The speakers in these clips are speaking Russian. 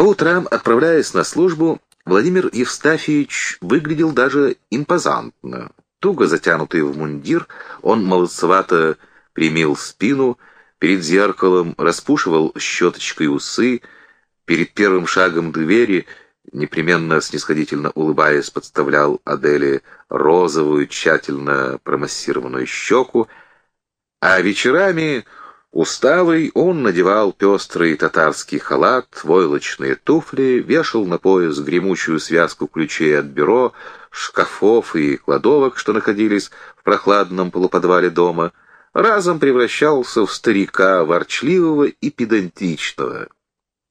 По утрам, отправляясь на службу, Владимир Евстафьевич выглядел даже импозантно. Туго затянутый в мундир, он молодцевато примил спину, перед зеркалом распушивал щеточкой усы, перед первым шагом двери, непременно снисходительно улыбаясь, подставлял Аделе розовую, тщательно промассированную щеку, а вечерами Усталый, он надевал пестрый татарский халат, войлочные туфли, вешал на пояс гремучую связку ключей от бюро, шкафов и кладовок, что находились в прохладном полуподвале дома, разом превращался в старика, ворчливого и педантичного.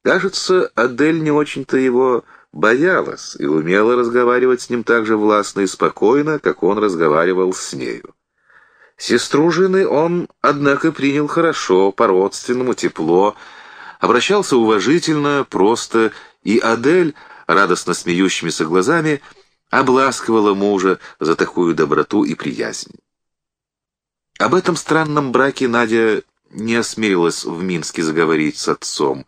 Кажется, Адель не очень-то его боялась и умела разговаривать с ним так же властно и спокойно, как он разговаривал с нею. Сестру жены он, однако, принял хорошо, по-родственному, тепло, обращался уважительно, просто, и Адель, радостно смеющимися глазами, обласкивала мужа за такую доброту и приязнь. Об этом странном браке Надя не осмелилась в Минске заговорить с отцом,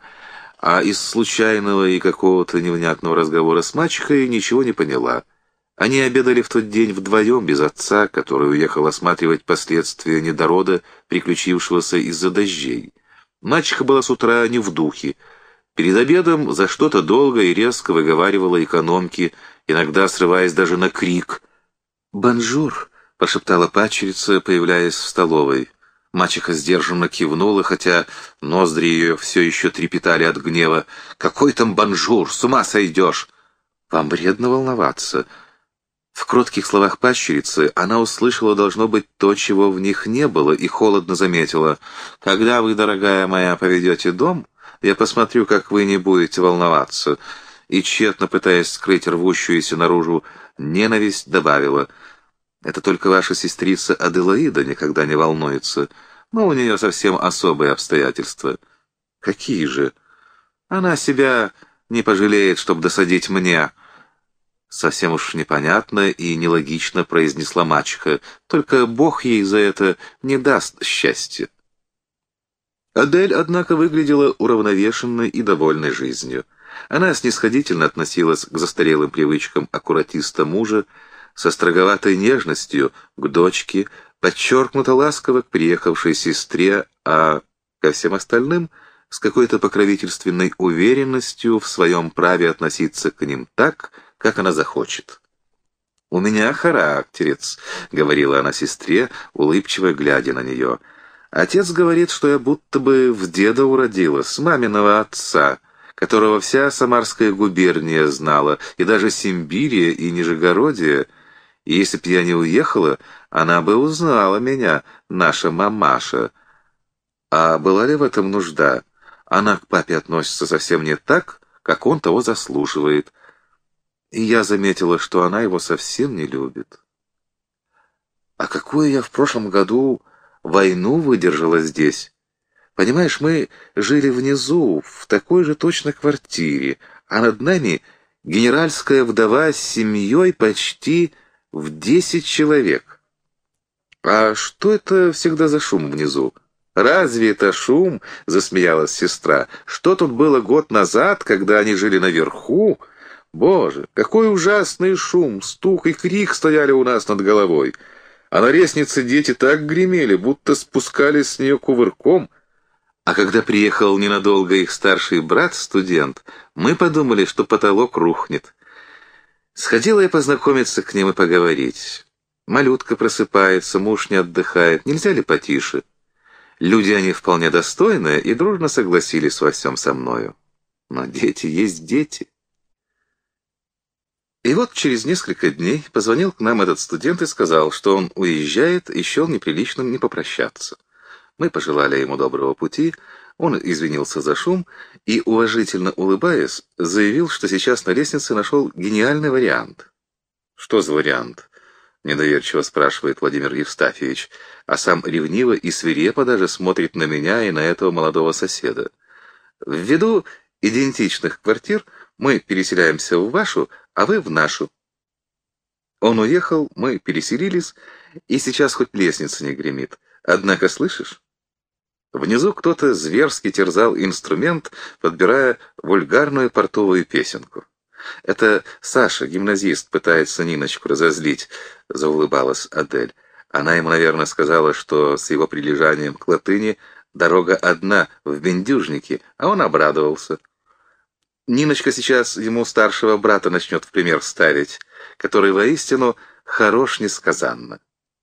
а из случайного и какого-то невнятного разговора с мачехой ничего не поняла — они обедали в тот день вдвоем без отца, который уехал осматривать последствия недорода, приключившегося из-за дождей. Мачеха была с утра не в духе. Перед обедом за что-то долго и резко выговаривала экономке, иногда срываясь даже на крик. «Bonjour!» — прошептала падчерица, появляясь в столовой. Мачеха сдержанно кивнула, хотя ноздри ее все еще трепетали от гнева. «Какой там bonjour? С ума сойдешь!» «Вам вредно волноваться!» В кротких словах падчерицы она услышала, должно быть, то, чего в них не было, и холодно заметила. «Когда вы, дорогая моя, поведете дом, я посмотрю, как вы не будете волноваться». И, тщетно пытаясь скрыть рвущуюся наружу ненависть, добавила. «Это только ваша сестрица Аделаида никогда не волнуется, но у нее совсем особые обстоятельства». «Какие же?» «Она себя не пожалеет, чтобы досадить мне». Совсем уж непонятно и нелогично произнесла мачеха, только Бог ей за это не даст счастья. Адель, однако, выглядела уравновешенной и довольной жизнью. Она снисходительно относилась к застарелым привычкам аккуратиста мужа, со строговатой нежностью к дочке, подчеркнуто ласково к приехавшей сестре, а ко всем остальным с какой-то покровительственной уверенностью в своем праве относиться к ним так, как она захочет. «У меня характерец», — говорила она сестре, улыбчиво глядя на нее. «Отец говорит, что я будто бы в деда уродилась, маминого отца, которого вся Самарская губерния знала, и даже Симбирия и Нижегородия. И если б я не уехала, она бы узнала меня, наша мамаша. А была ли в этом нужда? Она к папе относится совсем не так, как он того заслуживает» и я заметила, что она его совсем не любит. А какую я в прошлом году войну выдержала здесь? Понимаешь, мы жили внизу, в такой же точно квартире, а над нами генеральская вдова с семьей почти в десять человек. А что это всегда за шум внизу? «Разве это шум?» — засмеялась сестра. «Что тут было год назад, когда они жили наверху?» Боже, какой ужасный шум, стук и крик стояли у нас над головой. А на лестнице дети так гремели, будто спускались с нее кувырком. А когда приехал ненадолго их старший брат-студент, мы подумали, что потолок рухнет. Сходила я познакомиться к ним и поговорить. Малютка просыпается, муж не отдыхает. Нельзя ли потише? Люди они вполне достойные и дружно согласились во всем со мною. Но дети есть дети. И вот через несколько дней позвонил к нам этот студент и сказал, что он уезжает и счел неприличным не попрощаться. Мы пожелали ему доброго пути, он извинился за шум и, уважительно улыбаясь, заявил, что сейчас на лестнице нашел гениальный вариант. «Что за вариант?» — недоверчиво спрашивает Владимир Евстафьевич, а сам ревниво и свирепо даже смотрит на меня и на этого молодого соседа. «Ввиду идентичных квартир мы переселяемся в вашу, а вы в нашу. Он уехал, мы переселились, и сейчас хоть лестница не гремит. Однако, слышишь? Внизу кто-то зверски терзал инструмент, подбирая вульгарную портовую песенку. «Это Саша, гимназист, пытается Ниночку разозлить», — заулыбалась Адель. Она ему, наверное, сказала, что с его прилежанием к латыни дорога одна в бендюжнике, а он обрадовался. Ниночка сейчас ему старшего брата начнет в пример ставить, который воистину хорош несказанно.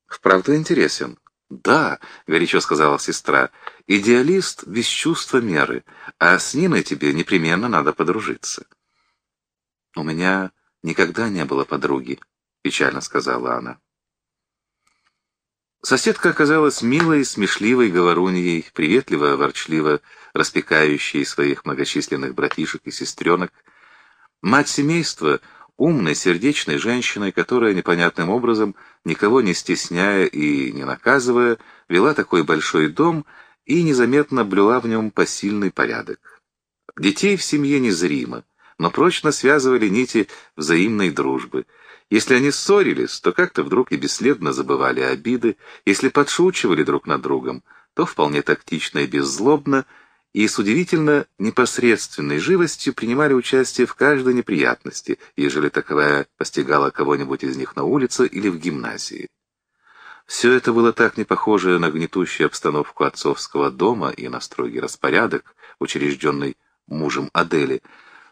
Вправду интересен. «Да», — горячо сказала сестра, — «идеалист без чувства меры, а с Ниной тебе непременно надо подружиться». «У меня никогда не было подруги», — печально сказала она. Соседка оказалась милой, смешливой говоруньей, приветливо, ворчливо распекающей своих многочисленных братишек и сестренок. Мать семейства — умной, сердечной женщиной, которая непонятным образом, никого не стесняя и не наказывая, вела такой большой дом и незаметно блюла в нем посильный порядок. Детей в семье незримо, но прочно связывали нити взаимной дружбы. Если они ссорились, то как-то вдруг и бесследно забывали обиды, если подшучивали друг над другом, то вполне тактично и беззлобно и с удивительно непосредственной живостью принимали участие в каждой неприятности, ежели таковая постигала кого-нибудь из них на улице или в гимназии. Все это было так не похоже на гнетущую обстановку отцовского дома и на строгий распорядок, учрежденный мужем Адели,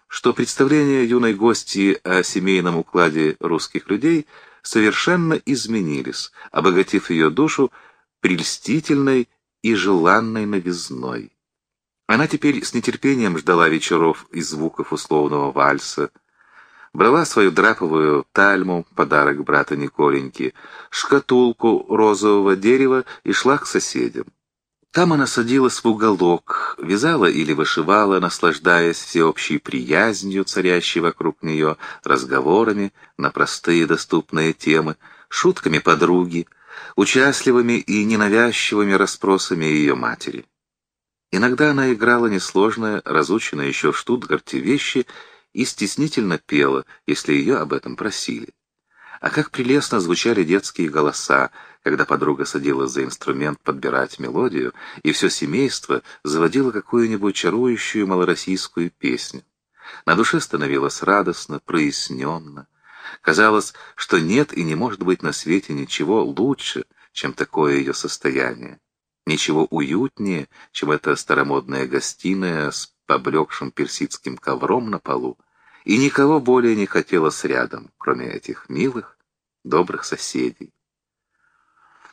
что представления юной гости о семейном укладе русских людей совершенно изменились, обогатив ее душу прельстительной и желанной новизной. Она теперь с нетерпением ждала вечеров и звуков условного вальса, брала свою драповую тальму, подарок брата Николеньки, шкатулку розового дерева и шла к соседям. Там она садилась в уголок, вязала или вышивала, наслаждаясь всеобщей приязнью, царящей вокруг нее, разговорами на простые доступные темы, шутками подруги, участливыми и ненавязчивыми расспросами ее матери. Иногда она играла несложные, разученные еще в Штутгарте вещи и стеснительно пела, если ее об этом просили. А как прелестно звучали детские голоса, когда подруга садилась за инструмент подбирать мелодию, и все семейство заводило какую-нибудь чарующую малороссийскую песню. На душе становилось радостно, проясненно. Казалось, что нет и не может быть на свете ничего лучше, чем такое ее состояние. Ничего уютнее, чем эта старомодная гостиная с поблекшим персидским ковром на полу, и никого более не хотелось рядом, кроме этих милых, добрых соседей.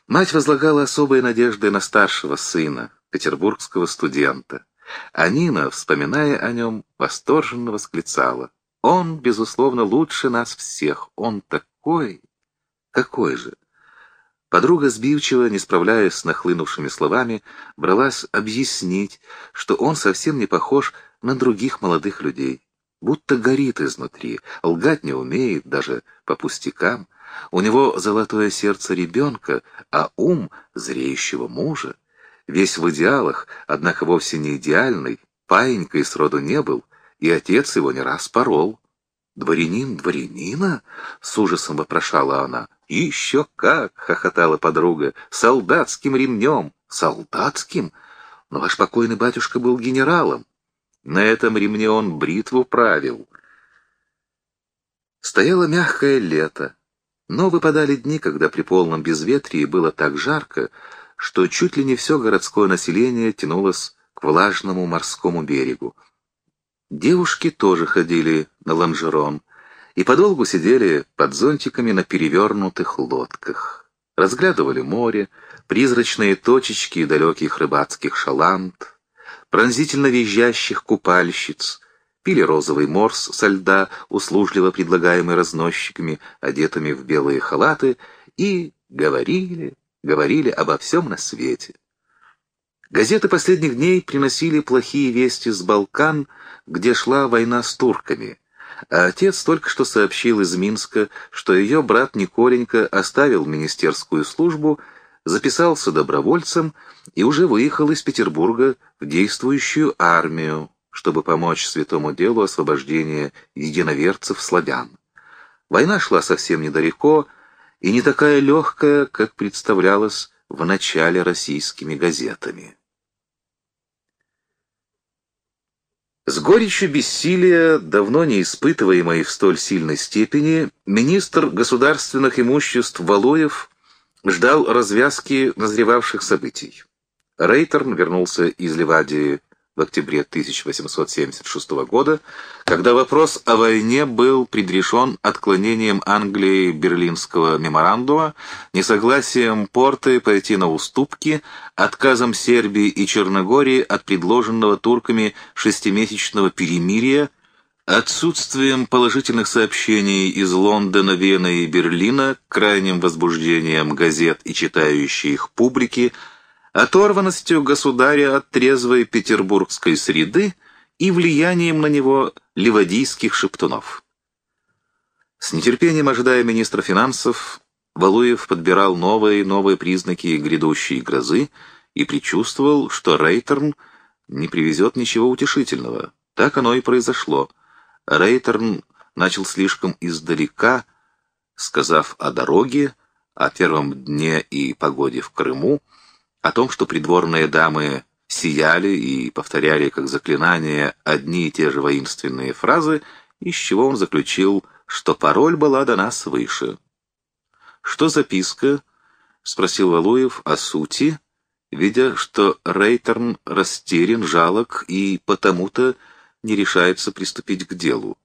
Мать возлагала особые надежды на старшего сына, петербургского студента, а Нина, вспоминая о нем, восторженно восклицала. «Он, безусловно, лучше нас всех. Он такой...» «Какой же?» Подруга сбивчиво, не справляясь с нахлынувшими словами, бралась объяснить, что он совсем не похож на других молодых людей. Будто горит изнутри, лгать не умеет, даже по пустякам. У него золотое сердце ребенка, а ум зреющего мужа. Весь в идеалах, однако вовсе не идеальный, паинькой сроду не был, и отец его не раз порол. «Дворянин дворянина?» — с ужасом вопрошала она. «Еще как!» — хохотала подруга. «Солдатским ремнем!» «Солдатским? Но ваш покойный батюшка был генералом. На этом ремне он бритву правил». Стояло мягкое лето, но выпадали дни, когда при полном безветрии было так жарко, что чуть ли не все городское население тянулось к влажному морскому берегу. Девушки тоже ходили на лонжерон и подолгу сидели под зонтиками на перевернутых лодках. Разглядывали море, призрачные точечки далеких рыбацких шаланд, пронзительно визжащих купальщиц, пили розовый морс со льда, услужливо предлагаемый разносчиками, одетыми в белые халаты, и говорили, говорили обо всем на свете. Газеты последних дней приносили плохие вести с Балкан, где шла война с турками. А отец только что сообщил из Минска, что ее брат Николенька оставил министерскую службу, записался добровольцем и уже выехал из Петербурга в действующую армию, чтобы помочь святому делу освобождения единоверцев-славян. Война шла совсем недалеко и не такая легкая, как представлялась в начале российскими газетами. С горечью бессилия, давно не испытываемой в столь сильной степени, министр государственных имуществ Валуев ждал развязки назревавших событий. Рейтерн вернулся из Ливадии в октябре 1876 года, когда вопрос о войне был предрешен отклонением Англии Берлинского меморандума, несогласием Порты пойти на уступки, отказом Сербии и Черногории от предложенного турками шестимесячного перемирия, отсутствием положительных сообщений из Лондона, Вены и Берлина, крайним возбуждением газет и читающей их публики, оторванностью государя от трезвой петербургской среды и влиянием на него ливадийских шептунов. С нетерпением ожидая министра финансов, Валуев подбирал новые и новые признаки грядущей грозы и предчувствовал, что Рейтерн не привезет ничего утешительного. Так оно и произошло. Рейтерн начал слишком издалека, сказав о дороге, о первом дне и погоде в Крыму, о том, что придворные дамы сияли и повторяли как заклинание одни и те же воинственные фразы, из чего он заключил, что пароль была дана свыше. «Что записка?» — спросил Валуев о сути, видя, что Рейтерн растерян, жалок и потому-то не решается приступить к делу.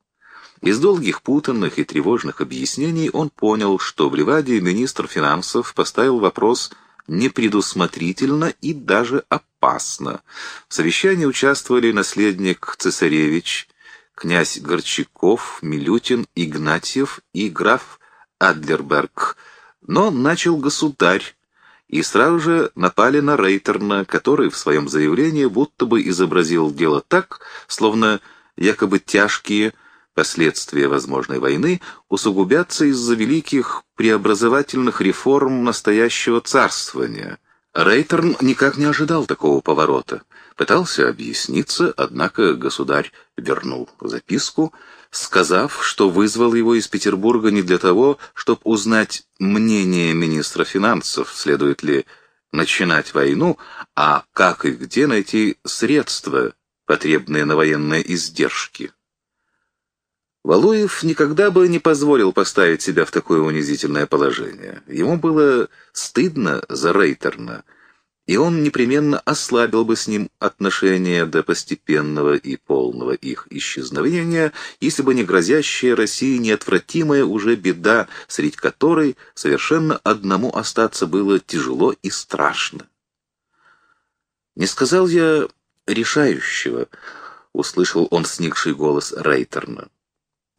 Из долгих путанных и тревожных объяснений он понял, что в Ливадии министр финансов поставил вопрос непредусмотрительно и даже опасно. В совещании участвовали наследник цесаревич, князь Горчаков, Милютин, Игнатьев и граф Адлерберг. Но начал государь, и сразу же напали на Рейтерна, который в своем заявлении будто бы изобразил дело так, словно якобы тяжкие Последствия возможной войны усугубятся из-за великих преобразовательных реформ настоящего царствования. Рейтерн никак не ожидал такого поворота. Пытался объясниться, однако государь вернул записку, сказав, что вызвал его из Петербурга не для того, чтобы узнать мнение министра финансов, следует ли начинать войну, а как и где найти средства, потребные на военные издержки. Валуев никогда бы не позволил поставить себя в такое унизительное положение. Ему было стыдно за Рейтерна, и он непременно ослабил бы с ним отношения до постепенного и полного их исчезновения, если бы не грозящая России неотвратимая уже беда, среди которой совершенно одному остаться было тяжело и страшно. «Не сказал я решающего», — услышал он сникший голос Рейтерна.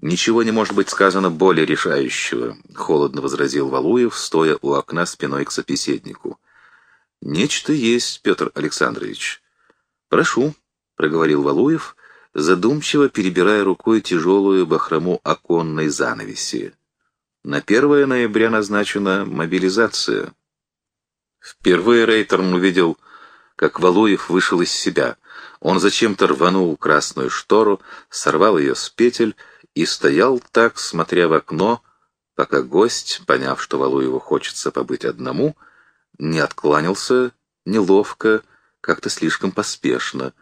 «Ничего не может быть сказано более решающего», — холодно возразил Валуев, стоя у окна спиной к собеседнику. «Нечто есть, Петр Александрович». «Прошу», — проговорил Валуев, задумчиво перебирая рукой тяжелую бахрому оконной занавеси. «На 1 ноября назначена мобилизация». Впервые Рейтерн увидел, как Валуев вышел из себя. Он зачем-то рванул красную штору, сорвал ее с петель и стоял так, смотря в окно, пока гость, поняв, что Валуеву хочется побыть одному, не откланялся неловко, как-то слишком поспешно.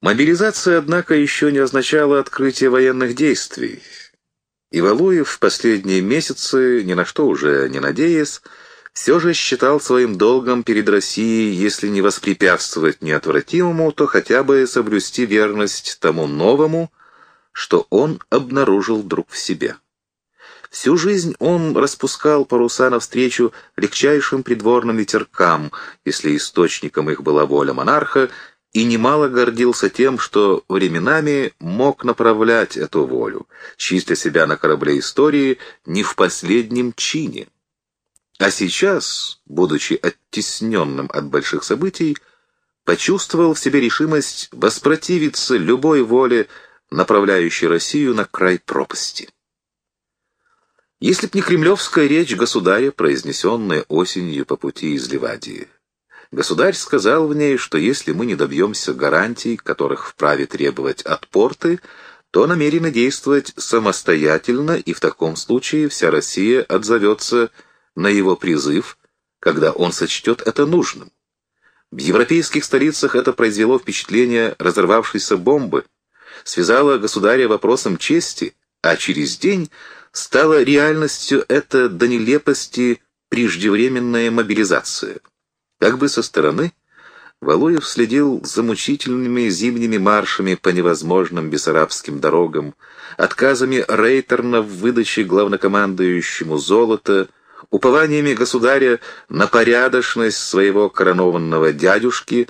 Мобилизация, однако, еще не означала открытие военных действий. И Валуев в последние месяцы, ни на что уже не надеясь, все же считал своим долгом перед Россией, если не воспрепятствовать неотвратимому, то хотя бы соблюсти верность тому новому, что он обнаружил вдруг в себе. Всю жизнь он распускал паруса навстречу легчайшим придворным ветеркам, если источником их была воля монарха, и немало гордился тем, что временами мог направлять эту волю, чистя себя на корабле истории не в последнем чине. А сейчас, будучи оттесненным от больших событий, почувствовал в себе решимость воспротивиться любой воле направляющий Россию на край пропасти. Если б не кремлевская речь государя, произнесенная осенью по пути из Ливадии, государь сказал в ней, что если мы не добьемся гарантий, которых вправе требовать от порты, то намерены действовать самостоятельно, и в таком случае вся Россия отзовется на его призыв, когда он сочтет это нужным. В европейских столицах это произвело впечатление разорвавшейся бомбы, связало государя вопросом чести, а через день стала реальностью эта до нелепости преждевременная мобилизация. Как бы со стороны Валуев следил за мучительными зимними маршами по невозможным бессарабским дорогам, отказами Рейтерна в выдаче главнокомандующему золота, упованиями государя на порядочность своего коронованного дядюшки,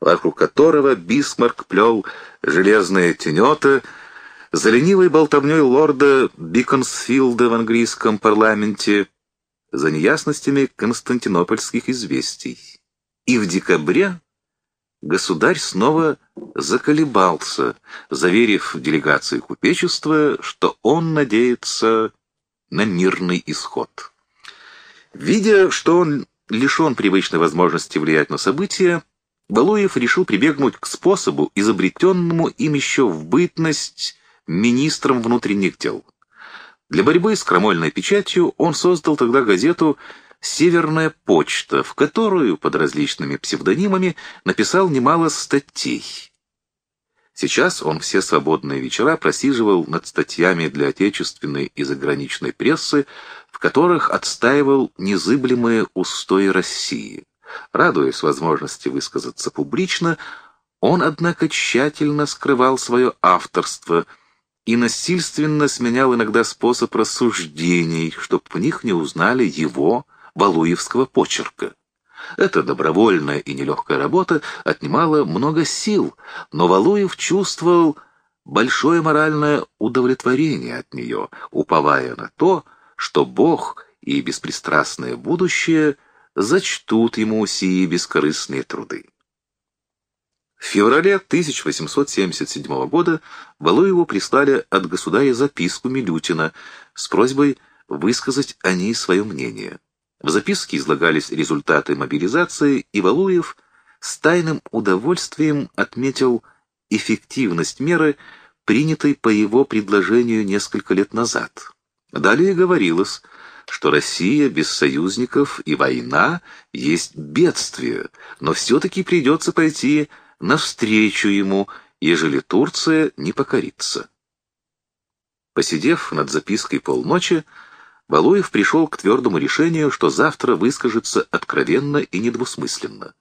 вокруг которого Бисмарк плел железные тенета, за ленивой болтовней лорда Биконсфилда в английском парламенте, за неясностями константинопольских известий. И в декабре государь снова заколебался, заверив делегации купечества, что он надеется на мирный исход. Видя, что он лишен привычной возможности влиять на события, Балуев решил прибегнуть к способу, изобретенному им еще в бытность министром внутренних дел. Для борьбы с крамольной печатью он создал тогда газету «Северная почта», в которую под различными псевдонимами написал немало статей. Сейчас он все свободные вечера просиживал над статьями для отечественной и заграничной прессы, в которых отстаивал незыблемые устои России. Радуясь возможности высказаться публично, он, однако, тщательно скрывал свое авторство – и насильственно сменял иногда способ рассуждений, чтоб в них не узнали его, Валуевского почерка. Эта добровольная и нелегкая работа отнимала много сил, но Валуев чувствовал большое моральное удовлетворение от нее, уповая на то, что Бог и беспристрастное будущее зачтут ему сии бескорыстные труды. В феврале 1877 года Валуеву прислали от государя записку Милютина с просьбой высказать о ней свое мнение. В записке излагались результаты мобилизации, и Валуев с тайным удовольствием отметил эффективность меры, принятой по его предложению несколько лет назад. Далее говорилось, что Россия без союзников и война есть бедствие, но все-таки придется пойти навстречу ему, ежели Турция не покорится. Посидев над запиской полночи, Балуев пришел к твердому решению, что завтра выскажется откровенно и недвусмысленно.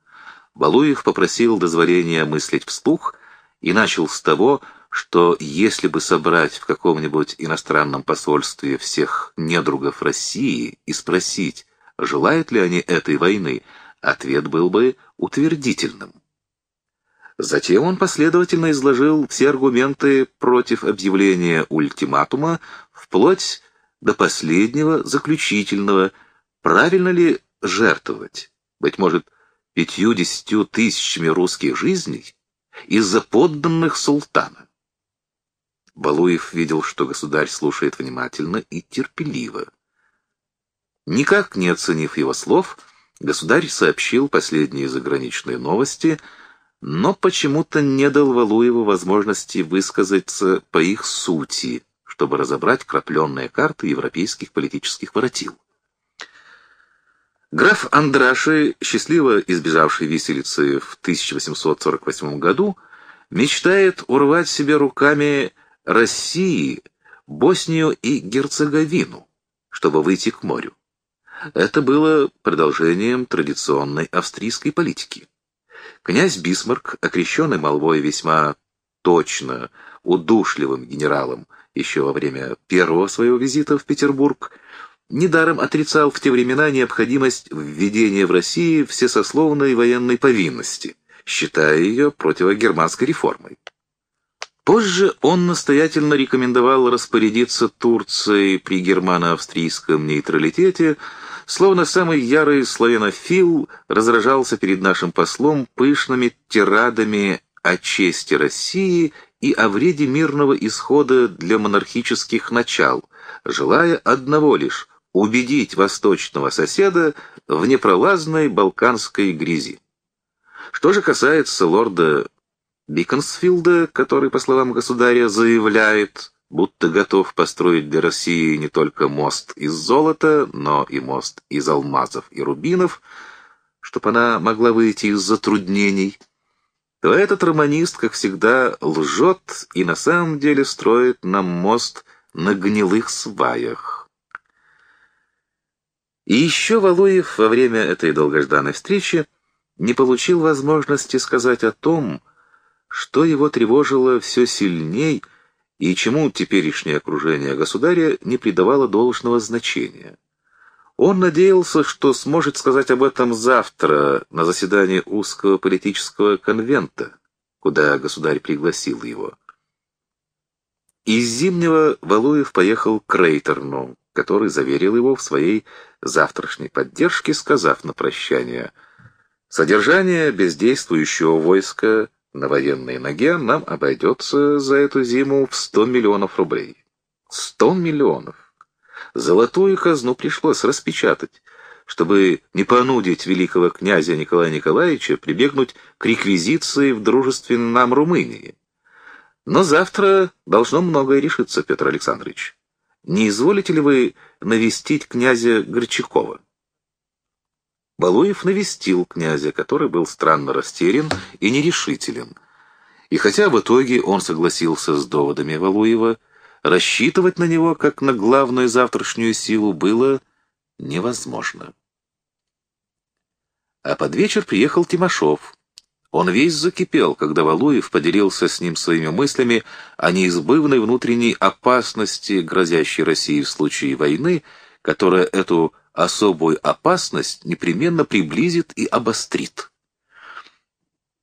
Балуев попросил дозволения мыслить вслух и начал с того, что если бы собрать в каком-нибудь иностранном посольстве всех недругов России и спросить, желают ли они этой войны, ответ был бы утвердительным. Затем он последовательно изложил все аргументы против объявления ультиматума, вплоть до последнего, заключительного, правильно ли жертвовать, быть может, пятью-десятью тысячами русских жизней из-за подданных султана. Балуев видел, что государь слушает внимательно и терпеливо. Никак не оценив его слов, государь сообщил последние заграничные новости — но почему-то не дал Валуеву возможности высказаться по их сути, чтобы разобрать крапленные карты европейских политических воротил. Граф Андраши, счастливо избежавший виселицы в 1848 году, мечтает урвать себе руками России, Боснию и Герцеговину, чтобы выйти к морю. Это было продолжением традиционной австрийской политики. Князь Бисмарк, окрещенный молвой весьма точно удушливым генералом еще во время первого своего визита в Петербург, недаром отрицал в те времена необходимость введения в России всесословной военной повинности, считая ее противогерманской реформой. Позже он настоятельно рекомендовал распорядиться Турцией при германо-австрийском нейтралитете, словно самый ярый славянофил разражался перед нашим послом пышными тирадами о чести России и о вреде мирного исхода для монархических начал, желая одного лишь — убедить восточного соседа в непролазной балканской грязи. Что же касается лорда Биконсфилда, который, по словам государя, заявляет, будто готов построить для России не только мост из золота, но и мост из алмазов и рубинов, чтобы она могла выйти из затруднений, то этот романист, как всегда, лжет и на самом деле строит нам мост на гнилых сваях. И еще Валуев во время этой долгожданной встречи не получил возможности сказать о том, что его тревожило все сильней и чему теперешнее окружение государя не придавало должного значения. Он надеялся, что сможет сказать об этом завтра на заседании узкого политического конвента, куда государь пригласил его. Из Зимнего Валуев поехал к Рейтерну, который заверил его в своей завтрашней поддержке, сказав на прощание «Содержание бездействующего войска на военной ноге нам обойдется за эту зиму в сто миллионов рублей». Сто миллионов! Золотую казну пришлось распечатать, чтобы не понудить великого князя Николая Николаевича прибегнуть к реквизиции в дружественной нам Румынии. Но завтра должно многое решиться, Петр Александрович. Не изволите ли вы навестить князя Горчакова? Балуев навестил князя, который был странно растерян и нерешителен. И хотя в итоге он согласился с доводами Валуева, рассчитывать на него, как на главную завтрашнюю силу, было невозможно. А под вечер приехал Тимошов. Он весь закипел, когда Валуев поделился с ним своими мыслями о неизбывной внутренней опасности, грозящей России в случае войны, которая эту особую опасность непременно приблизит и обострит.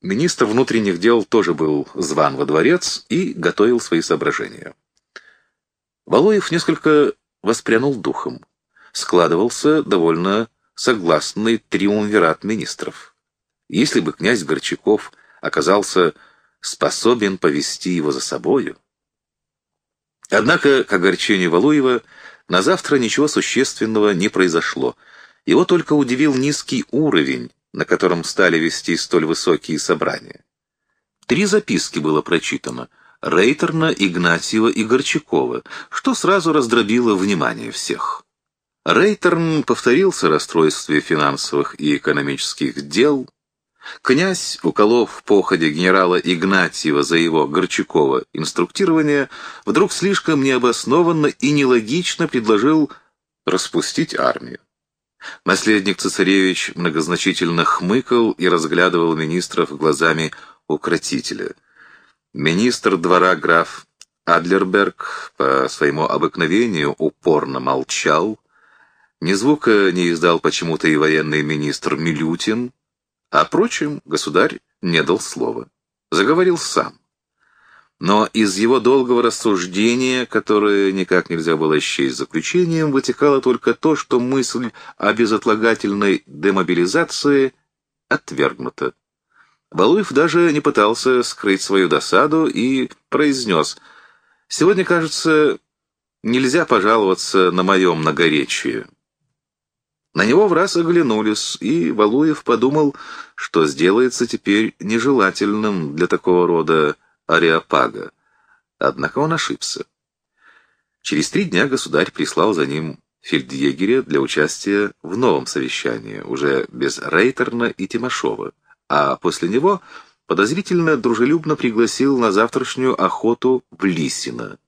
Министр внутренних дел тоже был зван во дворец и готовил свои соображения. Валуев несколько воспрянул духом. Складывался довольно согласный триумвират министров. Если бы князь Горчаков оказался способен повести его за собою. Однако, к огорчению Валуева, на завтра ничего существенного не произошло. Его только удивил низкий уровень, на котором стали вести столь высокие собрания. Три записки было прочитано — Рейтерна, Игнатьева и Горчакова, что сразу раздробило внимание всех. Рейтерн повторился расстройстве финансовых и экономических дел, Князь, уколов походе генерала Игнатьева за его Горчакова инструктирование, вдруг слишком необоснованно и нелогично предложил распустить армию. Наследник цесаревич многозначительно хмыкал и разглядывал министров глазами укротителя. Министр двора граф Адлерберг по своему обыкновению упорно молчал. Ни звука не издал почему-то и военный министр Милютин, а, впрочем, государь не дал слова. Заговорил сам. Но из его долгого рассуждения, которое никак нельзя было счесть заключением, вытекало только то, что мысль о безотлагательной демобилизации отвергнута. Балуев даже не пытался скрыть свою досаду и произнес «Сегодня, кажется, нельзя пожаловаться на мое многоречие». На него в раз оглянулись, и Валуев подумал, что сделается теперь нежелательным для такого рода ареопага. Однако он ошибся. Через три дня государь прислал за ним фельдъегеря для участия в новом совещании, уже без Рейтерна и Тимошова, а после него подозрительно дружелюбно пригласил на завтрашнюю охоту в Лисино.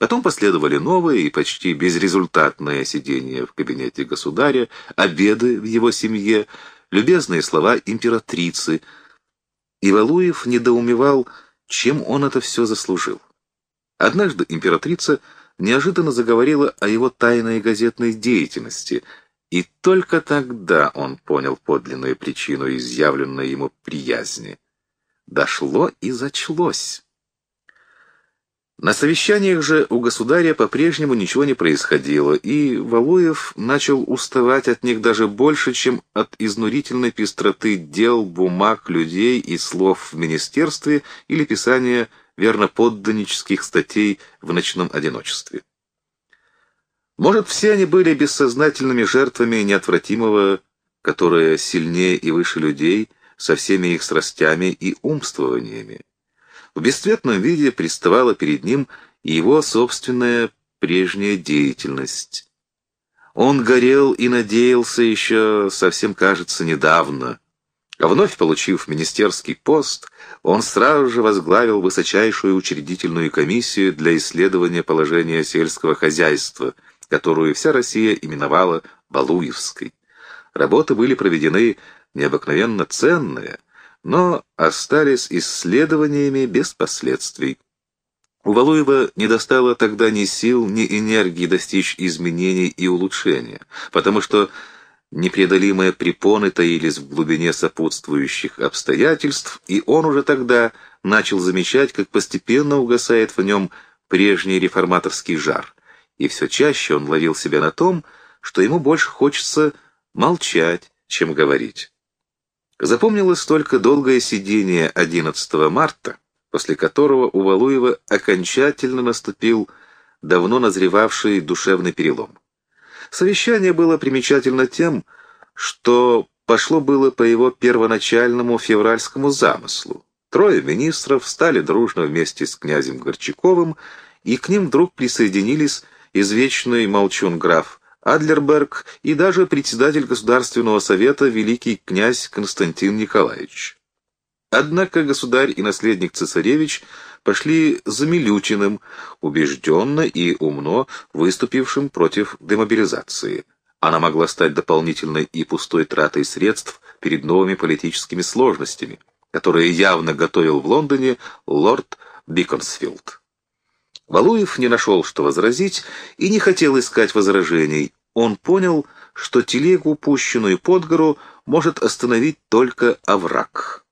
Потом последовали новые и почти безрезультатные сидения в кабинете государя, обеды в его семье, любезные слова императрицы. И Валуев недоумевал, чем он это все заслужил. Однажды императрица неожиданно заговорила о его тайной газетной деятельности, и только тогда он понял подлинную причину изъявленной ему приязни. Дошло и зачлось. На совещаниях же у государя по-прежнему ничего не происходило, и Валуев начал уставать от них даже больше, чем от изнурительной пестроты дел, бумаг, людей и слов в министерстве или писания верноподданнических статей в ночном одиночестве. Может, все они были бессознательными жертвами неотвратимого, которое сильнее и выше людей, со всеми их страстями и умствованиями. В бесцветном виде приставала перед ним его собственная прежняя деятельность. Он горел и надеялся еще, совсем кажется, недавно. Вновь получив министерский пост, он сразу же возглавил высочайшую учредительную комиссию для исследования положения сельского хозяйства, которую вся Россия именовала Балуевской. Работы были проведены необыкновенно ценные, но остались исследованиями без последствий. У Валуева не достало тогда ни сил, ни энергии достичь изменений и улучшения, потому что непреодолимые препоны таились в глубине сопутствующих обстоятельств, и он уже тогда начал замечать, как постепенно угасает в нем прежний реформаторский жар, и все чаще он ловил себя на том, что ему больше хочется молчать, чем говорить. Запомнилось только долгое сидение 11 марта, после которого у Валуева окончательно наступил давно назревавший душевный перелом. Совещание было примечательно тем, что пошло было по его первоначальному февральскому замыслу. Трое министров стали дружно вместе с князем Горчаковым, и к ним вдруг присоединились извечный молчун граф Адлерберг и даже председатель Государственного совета великий князь Константин Николаевич. Однако государь и наследник цесаревич пошли за Милютиным, убежденно и умно выступившим против демобилизации. Она могла стать дополнительной и пустой тратой средств перед новыми политическими сложностями, которые явно готовил в Лондоне лорд Биконсфилд. Валуев не нашел, что возразить, и не хотел искать возражений. Он понял, что телегу, пущенную под гору, может остановить только овраг.